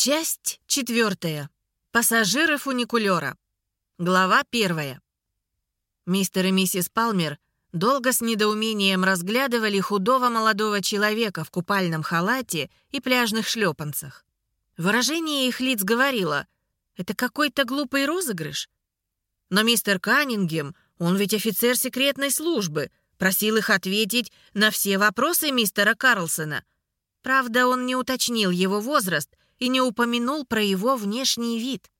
Часть четвертая. Пассажиры фуникулера. Глава первая. Мистер и миссис Палмер долго с недоумением разглядывали худого молодого человека в купальном халате и пляжных шлепанцах. Выражение их лиц говорило «Это какой-то глупый розыгрыш». Но мистер Каннингем, он ведь офицер секретной службы, просил их ответить на все вопросы мистера Карлсона. Правда, он не уточнил его возраст — и не упомянул про его внешний вид.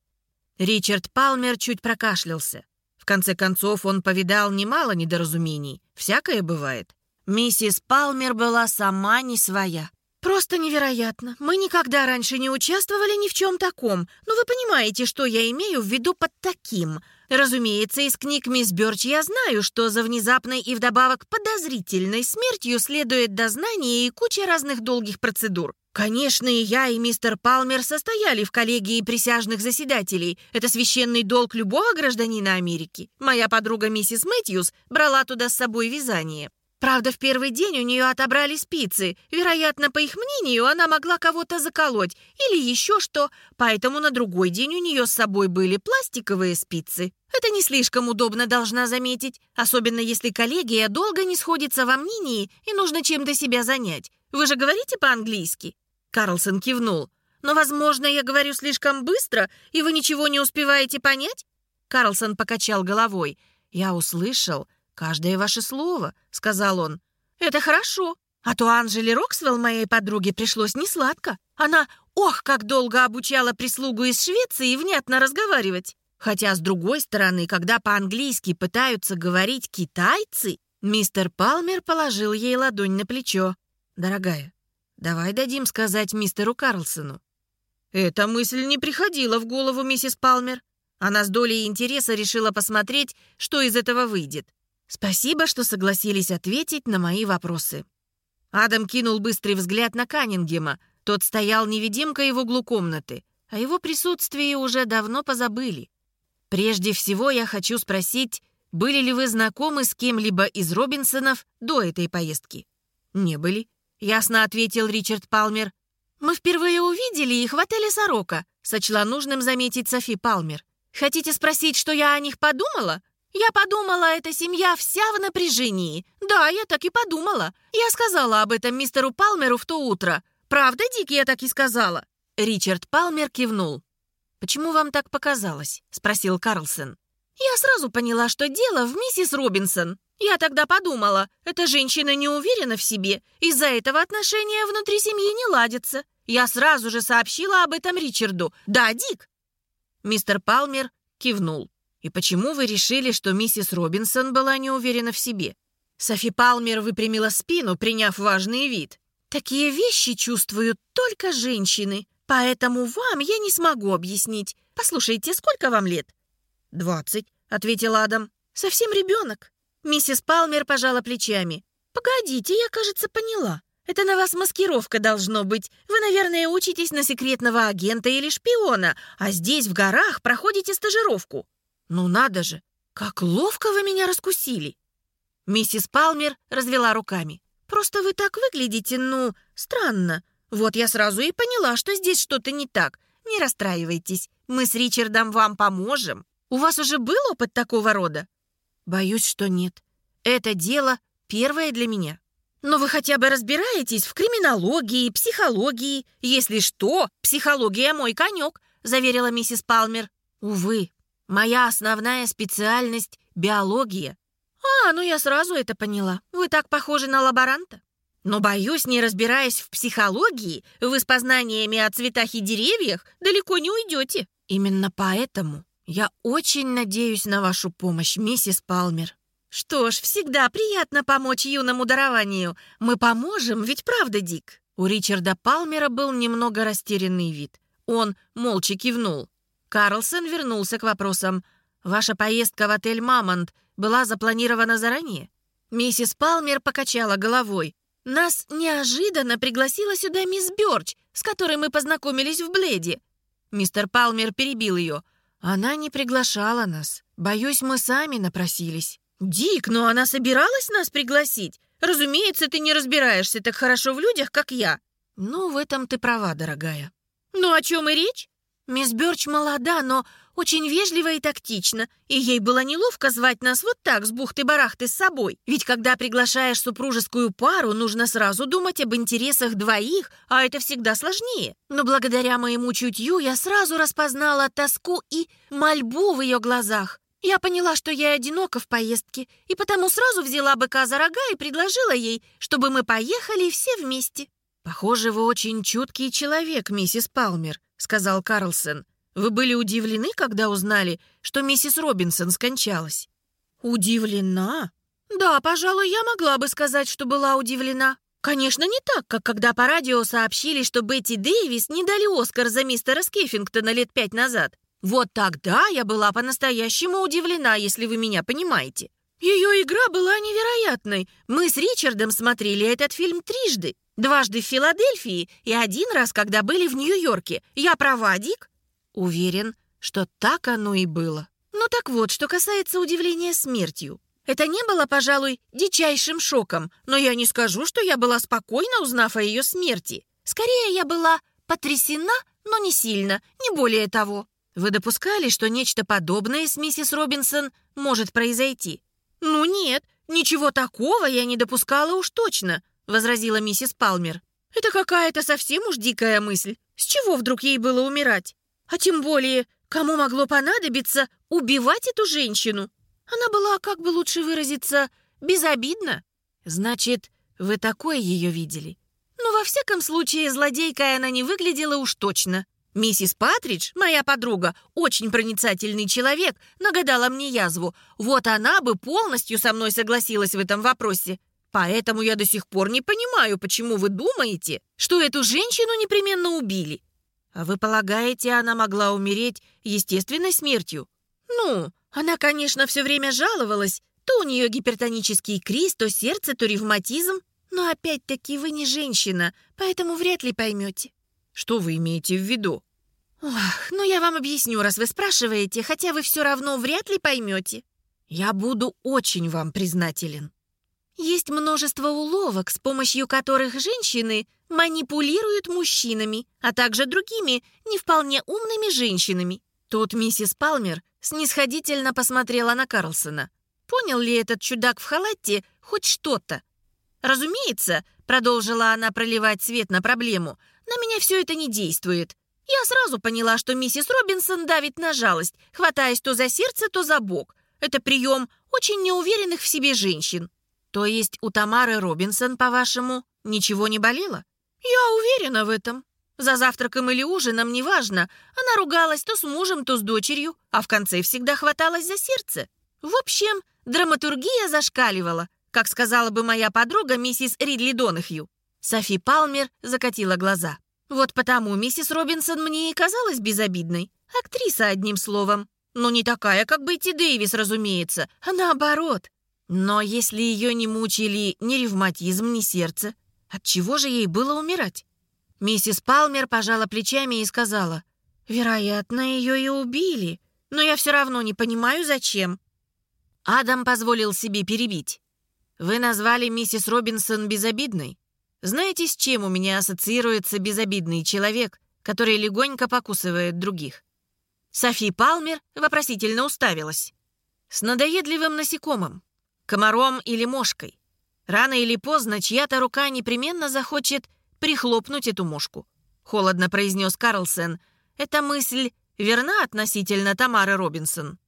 Ричард Палмер чуть прокашлялся. В конце концов, он повидал немало недоразумений. Всякое бывает. Миссис Палмер была сама не своя. «Просто невероятно. Мы никогда раньше не участвовали ни в чем таком. Но вы понимаете, что я имею в виду под таким. Разумеется, из книг мисс Бёрч я знаю, что за внезапной и вдобавок подозрительной смертью следует дознание и куча разных долгих процедур. Конечно, и я, и мистер Палмер состояли в коллегии присяжных заседателей. Это священный долг любого гражданина Америки. Моя подруга миссис Мэтьюс брала туда с собой вязание. Правда, в первый день у нее отобрали спицы. Вероятно, по их мнению, она могла кого-то заколоть или еще что, поэтому на другой день у нее с собой были пластиковые спицы. Это не слишком удобно, должна заметить, особенно если коллегия долго не сходится во мнении и нужно чем-то себя занять. Вы же говорите по-английски? Карлсон кивнул. «Но, возможно, я говорю слишком быстро, и вы ничего не успеваете понять?» Карлсон покачал головой. «Я услышал каждое ваше слово», — сказал он. «Это хорошо. А то Анжели Роксвелл, моей подруге, пришлось несладко. Она, ох, как долго обучала прислугу из Швеции внятно разговаривать. Хотя, с другой стороны, когда по-английски пытаются говорить китайцы, мистер Палмер положил ей ладонь на плечо. «Дорогая, Давай дадим сказать мистеру Карлсону». Эта мысль не приходила в голову миссис Палмер. Она с долей интереса решила посмотреть, что из этого выйдет. «Спасибо, что согласились ответить на мои вопросы». Адам кинул быстрый взгляд на Каннингема. Тот стоял невидимкой в углу комнаты. О его присутствии уже давно позабыли. «Прежде всего я хочу спросить, были ли вы знакомы с кем-либо из Робинсонов до этой поездки?» «Не были», — ясно ответил Ричард Палмер. «Мы впервые увидели их в отеле «Сорока», — сочла нужным заметить Софи Палмер. «Хотите спросить, что я о них подумала?» «Я подумала, эта семья вся в напряжении. Да, я так и подумала. Я сказала об этом мистеру Палмеру в то утро. Правда, Дик, я так и сказала?» Ричард Палмер кивнул. «Почему вам так показалось?» — спросил Карлсон. «Я сразу поняла, что дело в миссис Робинсон. Я тогда подумала, эта женщина не уверена в себе, из-за этого отношения внутри семьи не ладятся. Я сразу же сообщила об этом Ричарду. Да, Дик?» Мистер Палмер кивнул. «И почему вы решили, что миссис Робинсон была не уверена в себе?» Софи Палмер выпрямила спину, приняв важный вид. «Такие вещи чувствуют только женщины, поэтому вам я не смогу объяснить. Послушайте, сколько вам лет?» «Двадцать», — ответил Адам. «Совсем ребенок. Миссис Палмер пожала плечами. «Погодите, я, кажется, поняла. Это на вас маскировка должно быть. Вы, наверное, учитесь на секретного агента или шпиона, а здесь, в горах, проходите стажировку. Ну надо же, как ловко вы меня раскусили!» Миссис Палмер развела руками. «Просто вы так выглядите, ну, странно. Вот я сразу и поняла, что здесь что-то не так. Не расстраивайтесь, мы с Ричардом вам поможем. У вас уже был опыт такого рода?» Боюсь, что нет. Это дело первое для меня. Но вы хотя бы разбираетесь в криминологии, психологии. Если что, психология мой конек, заверила миссис Палмер. Увы, моя основная специальность — биология. А, ну я сразу это поняла. Вы так похожи на лаборанта. Но, боюсь, не разбираясь в психологии, вы с познаниями о цветах и деревьях далеко не уйдете. Именно поэтому «Я очень надеюсь на вашу помощь, миссис Палмер». «Что ж, всегда приятно помочь юному дарованию. Мы поможем, ведь правда, Дик?» У Ричарда Палмера был немного растерянный вид. Он молча кивнул. Карлсон вернулся к вопросам. «Ваша поездка в отель «Мамонт» была запланирована заранее?» Миссис Палмер покачала головой. «Нас неожиданно пригласила сюда мисс Бёрч, с которой мы познакомились в Бледе». Мистер Палмер перебил ее. Она не приглашала нас. Боюсь, мы сами напросились. Дик, но она собиралась нас пригласить. Разумеется, ты не разбираешься так хорошо в людях, как я. Ну, в этом ты права, дорогая. Ну, о чем и речь? Мисс Бёрч молода, но очень вежливо и тактично, и ей было неловко звать нас вот так с бухты-барахты с собой. Ведь когда приглашаешь супружескую пару, нужно сразу думать об интересах двоих, а это всегда сложнее. Но благодаря моему чутью я сразу распознала тоску и мольбу в ее глазах. Я поняла, что я одинока в поездке, и потому сразу взяла быка за рога и предложила ей, чтобы мы поехали все вместе. «Похоже, вы очень чуткий человек, миссис Палмер», — сказал Карлсон. «Вы были удивлены, когда узнали, что миссис Робинсон скончалась?» «Удивлена?» «Да, пожалуй, я могла бы сказать, что была удивлена. Конечно, не так, как когда по радио сообщили, что Бетти Дэвис не дали Оскар за мистера Скеффингтона лет пять назад. Вот тогда я была по-настоящему удивлена, если вы меня понимаете. Ее игра была невероятной. Мы с Ричардом смотрели этот фильм трижды. Дважды в Филадельфии и один раз, когда были в Нью-Йорке. Я права, Дик?» Уверен, что так оно и было. Ну так вот, что касается удивления смертью. Это не было, пожалуй, дичайшим шоком, но я не скажу, что я была спокойна, узнав о ее смерти. Скорее, я была потрясена, но не сильно, не более того. Вы допускали, что нечто подобное с миссис Робинсон может произойти? Ну нет, ничего такого я не допускала уж точно возразила миссис Палмер. «Это какая-то совсем уж дикая мысль. С чего вдруг ей было умирать? А тем более, кому могло понадобиться убивать эту женщину? Она была, как бы лучше выразиться, безобидна. Значит, вы такое ее видели? Ну, во всяком случае, злодейкой она не выглядела уж точно. Миссис Патридж, моя подруга, очень проницательный человек, нагадала мне язву. Вот она бы полностью со мной согласилась в этом вопросе. Поэтому я до сих пор не понимаю, почему вы думаете, что эту женщину непременно убили. А вы полагаете, она могла умереть естественной смертью? Ну, она, конечно, все время жаловалась. То у нее гипертонический криз, то сердце, то ревматизм. Но опять-таки вы не женщина, поэтому вряд ли поймете. Что вы имеете в виду? Ох, ну я вам объясню, раз вы спрашиваете, хотя вы все равно вряд ли поймете. Я буду очень вам признателен. Есть множество уловок, с помощью которых женщины манипулируют мужчинами, а также другими не вполне умными женщинами. Тут миссис Палмер снисходительно посмотрела на Карлсона. Понял ли этот чудак в халате хоть что-то? «Разумеется», — продолжила она проливать свет на проблему, «на меня все это не действует. Я сразу поняла, что миссис Робинсон давит на жалость, хватаясь то за сердце, то за бок. Это прием очень неуверенных в себе женщин. То есть у Тамары Робинсон, по-вашему, ничего не болело? Я уверена в этом. За завтраком или ужином, неважно, она ругалась то с мужем, то с дочерью, а в конце всегда хваталась за сердце. В общем, драматургия зашкаливала, как сказала бы моя подруга миссис Ридли Донахью. Софи Палмер закатила глаза. Вот потому миссис Робинсон мне и казалась безобидной. Актриса, одним словом. Но не такая, как Бетти Дэвис, разумеется, а наоборот. Но если ее не мучили ни ревматизм, ни сердце, от чего же ей было умирать? Миссис Палмер пожала плечами и сказала, «Вероятно, ее и убили, но я все равно не понимаю, зачем». Адам позволил себе перебить. «Вы назвали миссис Робинсон безобидной? Знаете, с чем у меня ассоциируется безобидный человек, который легонько покусывает других?» Софи Палмер вопросительно уставилась. «С надоедливым насекомым комаром или мошкой. Рано или поздно чья-то рука непременно захочет прихлопнуть эту мошку. Холодно произнес Карлсон. Эта мысль верна относительно Тамары Робинсон.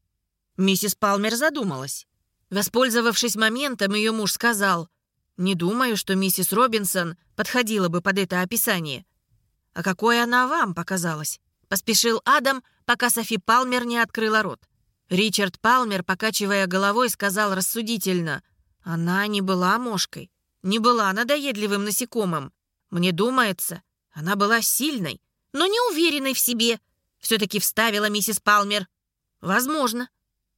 Миссис Палмер задумалась. Воспользовавшись моментом, ее муж сказал, «Не думаю, что миссис Робинсон подходила бы под это описание». «А какое она вам показалась?» Поспешил Адам, пока Софи Палмер не открыла рот. Ричард Палмер, покачивая головой, сказал рассудительно. Она не была мошкой, не была надоедливым насекомым. Мне думается, она была сильной, но не уверенной в себе. Все-таки вставила миссис Палмер. Возможно.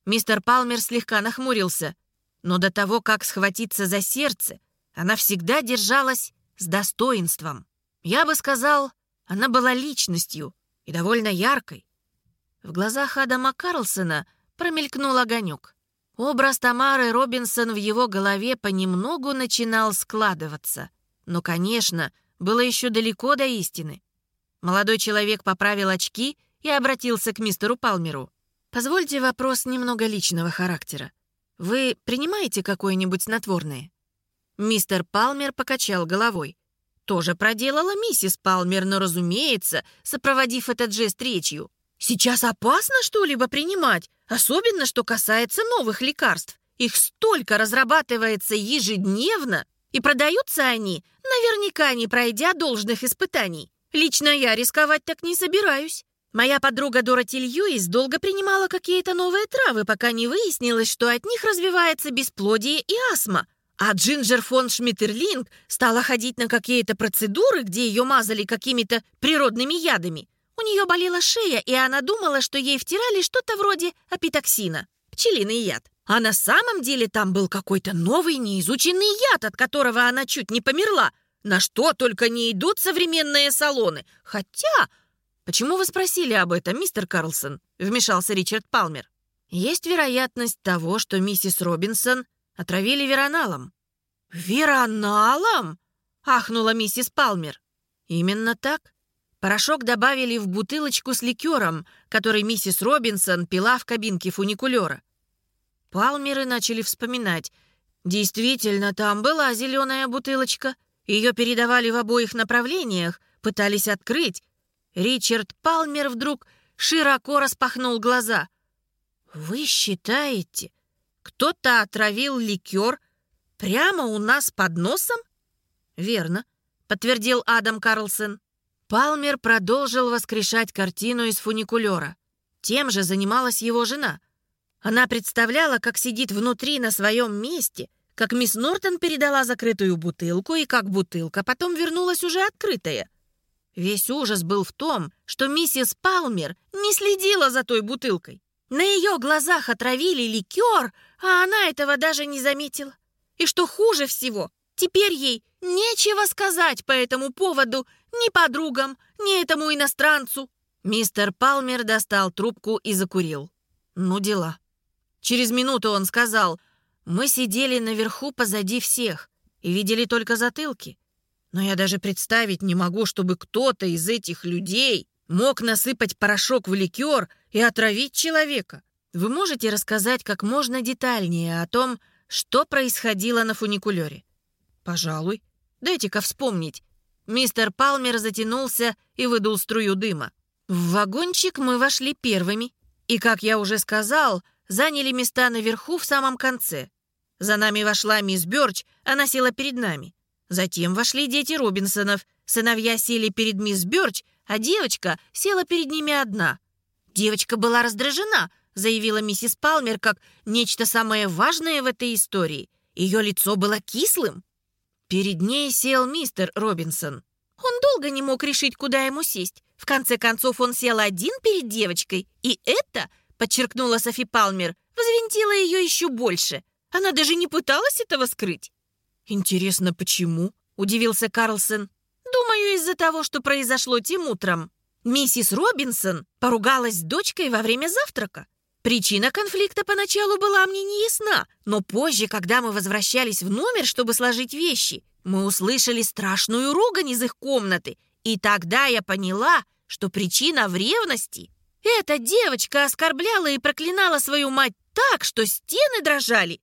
Мистер Палмер слегка нахмурился. Но до того, как схватиться за сердце, она всегда держалась с достоинством. Я бы сказал, она была личностью и довольно яркой. В глазах Адама Карлсона — промелькнул огонек. Образ Тамары Робинсон в его голове понемногу начинал складываться. Но, конечно, было еще далеко до истины. Молодой человек поправил очки и обратился к мистеру Палмеру. «Позвольте вопрос немного личного характера. Вы принимаете какое-нибудь снотворное?» Мистер Палмер покачал головой. Тоже проделала миссис Палмер, но, разумеется, сопроводив этот жест речью. «Сейчас опасно что-либо принимать, особенно что касается новых лекарств. Их столько разрабатывается ежедневно, и продаются они, наверняка не пройдя должных испытаний. Лично я рисковать так не собираюсь. Моя подруга Дороти Льюис долго принимала какие-то новые травы, пока не выяснилось, что от них развивается бесплодие и астма. А Джинджер фон Шмиттерлинг стала ходить на какие-то процедуры, где ее мазали какими-то природными ядами. У нее болела шея, и она думала, что ей втирали что-то вроде апитоксина, пчелиный яд. А на самом деле там был какой-то новый неизученный яд, от которого она чуть не померла. На что только не идут современные салоны. Хотя «Почему вы спросили об этом, мистер Карлсон?» — вмешался Ричард Палмер. «Есть вероятность того, что миссис Робинсон отравили вероналом». «Вероналом?» — ахнула миссис Палмер. «Именно так. Порошок добавили в бутылочку с ликером, который миссис Робинсон пила в кабинке фуникулера». Палмеры начали вспоминать. Действительно, там была зеленая бутылочка. Ее передавали в обоих направлениях, пытались открыть, Ричард Палмер вдруг широко распахнул глаза. «Вы считаете, кто-то отравил ликер прямо у нас под носом?» «Верно», — подтвердил Адам Карлсон. Палмер продолжил воскрешать картину из фуникулера. Тем же занималась его жена. Она представляла, как сидит внутри на своем месте, как мисс Нортон передала закрытую бутылку и как бутылка потом вернулась уже открытая. Весь ужас был в том, что миссис Палмер не следила за той бутылкой. На ее глазах отравили ликер, а она этого даже не заметила. И что хуже всего, теперь ей нечего сказать по этому поводу ни подругам, ни этому иностранцу. Мистер Палмер достал трубку и закурил. Ну, дела. Через минуту он сказал, «Мы сидели наверху позади всех и видели только затылки. Но я даже представить не могу, чтобы кто-то из этих людей мог насыпать порошок в ликер и отравить человека. Вы можете рассказать как можно детальнее о том, что происходило на фуникулере? Пожалуй. Дайте-ка вспомнить. Мистер Палмер затянулся и выдул струю дыма. В вагончик мы вошли первыми. И, как я уже сказал, заняли места наверху в самом конце. За нами вошла мисс Бёрч, она села перед нами. Затем вошли дети Робинсонов. Сыновья сели перед мисс Бёрч, а девочка села перед ними одна. Девочка была раздражена, заявила миссис Палмер, как нечто самое важное в этой истории. Ее лицо было кислым. Перед ней сел мистер Робинсон. Он долго не мог решить, куда ему сесть. В конце концов, он сел один перед девочкой, и это, подчеркнула Софи Палмер, взвинтило ее еще больше. Она даже не пыталась этого скрыть. «Интересно, почему?» — удивился Карлсон. «Думаю, из-за того, что произошло тем утром. Миссис Робинсон поругалась с дочкой во время завтрака. Причина конфликта поначалу была мне не ясна, но позже, когда мы возвращались в номер, чтобы сложить вещи, мы услышали страшную ругань из их комнаты, и тогда я поняла, что причина в ревности. Эта девочка оскорбляла и проклинала свою мать так, что стены дрожали.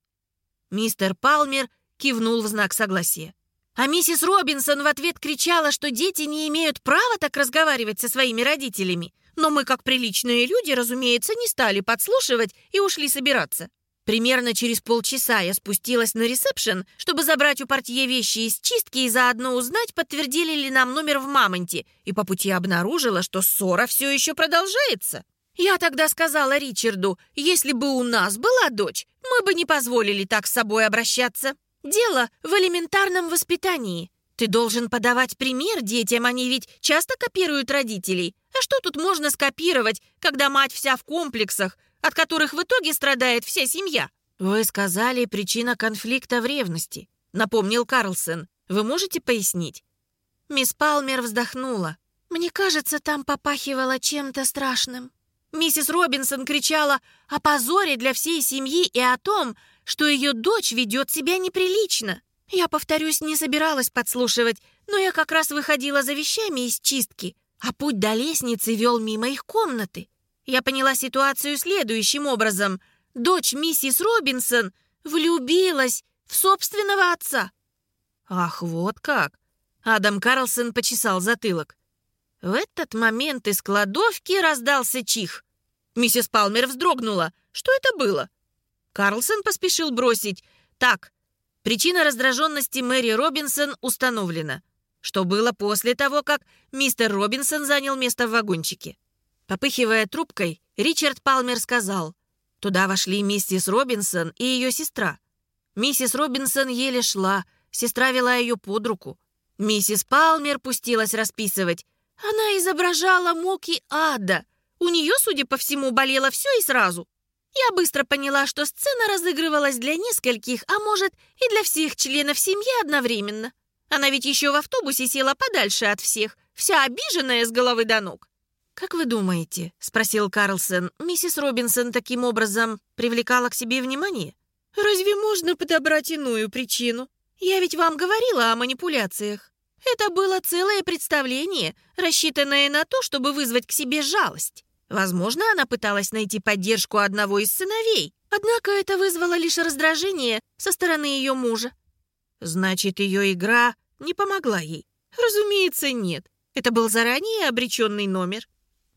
Мистер Палмер кивнул в знак согласия. А миссис Робинсон в ответ кричала, что дети не имеют права так разговаривать со своими родителями. Но мы, как приличные люди, разумеется, не стали подслушивать и ушли собираться. Примерно через полчаса я спустилась на ресепшн, чтобы забрать у портье вещи из чистки и заодно узнать, подтвердили ли нам номер в Мамонте, и по пути обнаружила, что ссора все еще продолжается. Я тогда сказала Ричарду, если бы у нас была дочь, мы бы не позволили так с собой обращаться. Дело в элементарном воспитании. Ты должен подавать пример детям, они ведь часто копируют родителей. А что тут можно скопировать, когда мать вся в комплексах, от которых в итоге страдает вся семья? Вы сказали, причина конфликта в ревности, напомнил Карлсон. Вы можете пояснить? Мисс Палмер вздохнула. Мне кажется, там попахивало чем-то страшным. Миссис Робинсон кричала о позоре для всей семьи и о том, что ее дочь ведет себя неприлично. Я, повторюсь, не собиралась подслушивать, но я как раз выходила за вещами из чистки. А путь до лестницы вел мимо их комнаты. Я поняла ситуацию следующим образом. Дочь миссис Робинсон влюбилась в собственного отца. Ах, вот как! Адам Карлсон почесал затылок. В этот момент из кладовки раздался чих. Миссис Палмер вздрогнула. Что это было? Карлсон поспешил бросить. Так, причина раздраженности Мэри Робинсон установлена. Что было после того, как мистер Робинсон занял место в вагончике? Попыхивая трубкой, Ричард Палмер сказал. Туда вошли миссис Робинсон и ее сестра. Миссис Робинсон еле шла, сестра вела ее под руку. Миссис Палмер пустилась расписывать. Она изображала муки ада. У нее, судя по всему, болело все и сразу. Я быстро поняла, что сцена разыгрывалась для нескольких, а может и для всех членов семьи одновременно. Она ведь еще в автобусе села подальше от всех, вся обиженная с головы до ног. «Как вы думаете?» — спросил Карлсон. «Миссис Робинсон таким образом привлекала к себе внимание?» «Разве можно подобрать иную причину? Я ведь вам говорила о манипуляциях. Это было целое представление, рассчитанное на то, чтобы вызвать к себе жалость. Возможно, она пыталась найти поддержку одного из сыновей, однако это вызвало лишь раздражение со стороны ее мужа. Значит, ее игра не помогла ей? Разумеется, нет. Это был заранее обреченный номер.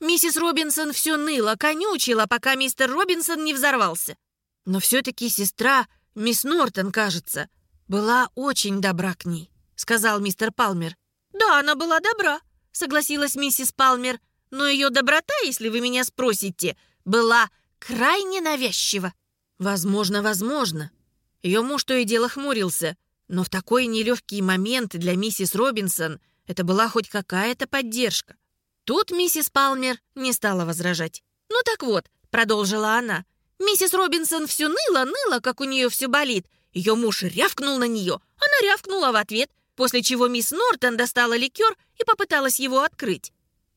Миссис Робинсон все ныла, конючила, пока мистер Робинсон не взорвался. Но все-таки сестра, мисс Нортон, кажется, была очень добра к ней, сказал мистер Палмер. Да, она была добра, согласилась миссис Палмер, но ее доброта, если вы меня спросите, была крайне навязчива. Возможно, возможно. Ее муж то и дело хмурился, но в такой нелегкий момент для миссис Робинсон это была хоть какая-то поддержка. Тут миссис Палмер не стала возражать. «Ну так вот», — продолжила она, «миссис Робинсон все ныла, ныла, как у нее все болит. Ее муж рявкнул на нее, она рявкнула в ответ, после чего мисс Нортон достала ликер и попыталась его открыть.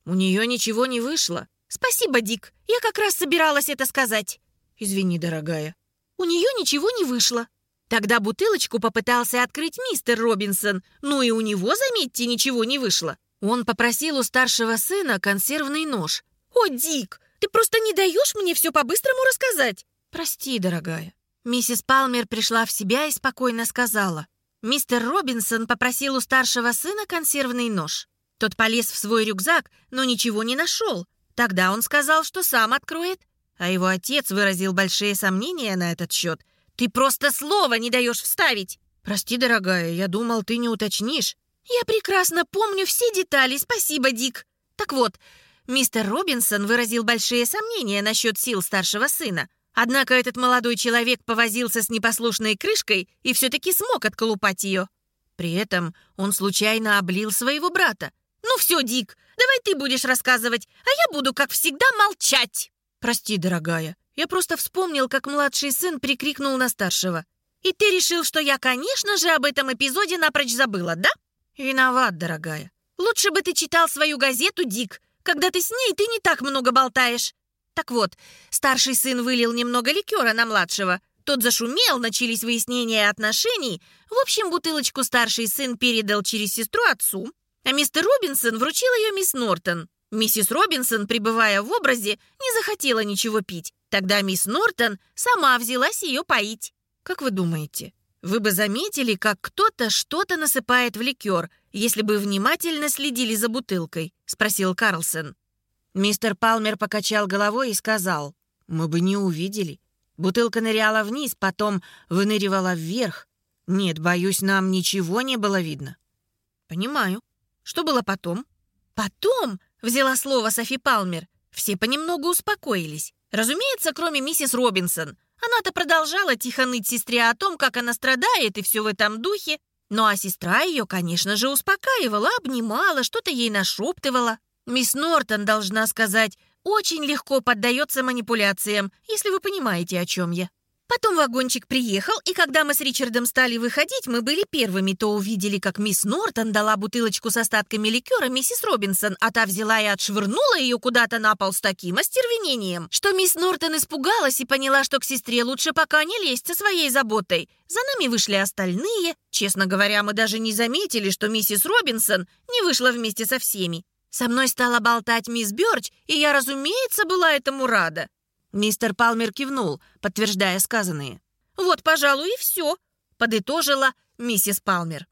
У нее ничего не вышло. «Спасибо, Дик, я как раз собиралась это сказать». «Извини, дорогая». «У нее ничего не вышло», Тогда бутылочку попытался открыть мистер Робинсон, ну и у него, заметьте, ничего не вышло. Он попросил у старшего сына консервный нож. «О, Дик, ты просто не даешь мне все по-быстрому рассказать!» «Прости, дорогая». Миссис Палмер пришла в себя и спокойно сказала. Мистер Робинсон попросил у старшего сына консервный нож. Тот полез в свой рюкзак, но ничего не нашел. Тогда он сказал, что сам откроет. А его отец выразил большие сомнения на этот счет – ты просто слова не даешь вставить. Прости, дорогая, я думал, ты не уточнишь. Я прекрасно помню все детали, спасибо, Дик. Так вот, мистер Робинсон выразил большие сомнения насчет сил старшего сына. Однако этот молодой человек повозился с непослушной крышкой и все-таки смог отколупать ее. При этом он случайно облил своего брата. «Ну все, Дик, давай ты будешь рассказывать, а я буду, как всегда, молчать!» «Прости, дорогая, я просто вспомнил, как младший сын прикрикнул на старшего. «И ты решил, что я, конечно же, об этом эпизоде напрочь забыла, да?» «Виноват, дорогая. Лучше бы ты читал свою газету, Дик. Когда ты с ней, ты не так много болтаешь». Так вот, старший сын вылил немного ликера на младшего. Тот зашумел, начались выяснения отношений. В общем, бутылочку старший сын передал через сестру отцу, а мистер Робинсон вручил ее мисс Нортон. Миссис Робинсон, пребывая в образе, не захотела ничего пить. Тогда мисс Нортон сама взялась ее поить. Как вы думаете, вы бы заметили, как кто-то что-то насыпает в ликер, если бы внимательно следили за бутылкой?» — спросил Карлсон. Мистер Палмер покачал головой и сказал, «Мы бы не увидели. Бутылка ныряла вниз, потом выныривала вверх. Нет, боюсь, нам ничего не было видно». «Понимаю. Что было потом?» «Потом?» — взяла слово Софи Палмер. Все понемногу успокоились. Разумеется, кроме миссис Робинсон. Она-то продолжала тихо ныть сестре о том, как она страдает и все в этом духе. Ну а сестра ее, конечно же, успокаивала, обнимала, что-то ей нашептывала. Мисс Нортон, должна сказать, очень легко поддается манипуляциям, если вы понимаете, о чем я. Потом вагончик приехал, и когда мы с Ричардом стали выходить, мы были первыми, то увидели, как мисс Нортон дала бутылочку с остатками ликера миссис Робинсон, а та взяла и отшвырнула ее куда-то на пол с таким остервенением, что мисс Нортон испугалась и поняла, что к сестре лучше пока не лезть со своей заботой. За нами вышли остальные. Честно говоря, мы даже не заметили, что миссис Робинсон не вышла вместе со всеми. Со мной стала болтать мисс Бёрч, и я, разумеется, была этому рада». Мистер Палмер кивнул, подтверждая сказанное. «Вот, пожалуй, и все», — подытожила миссис Палмер.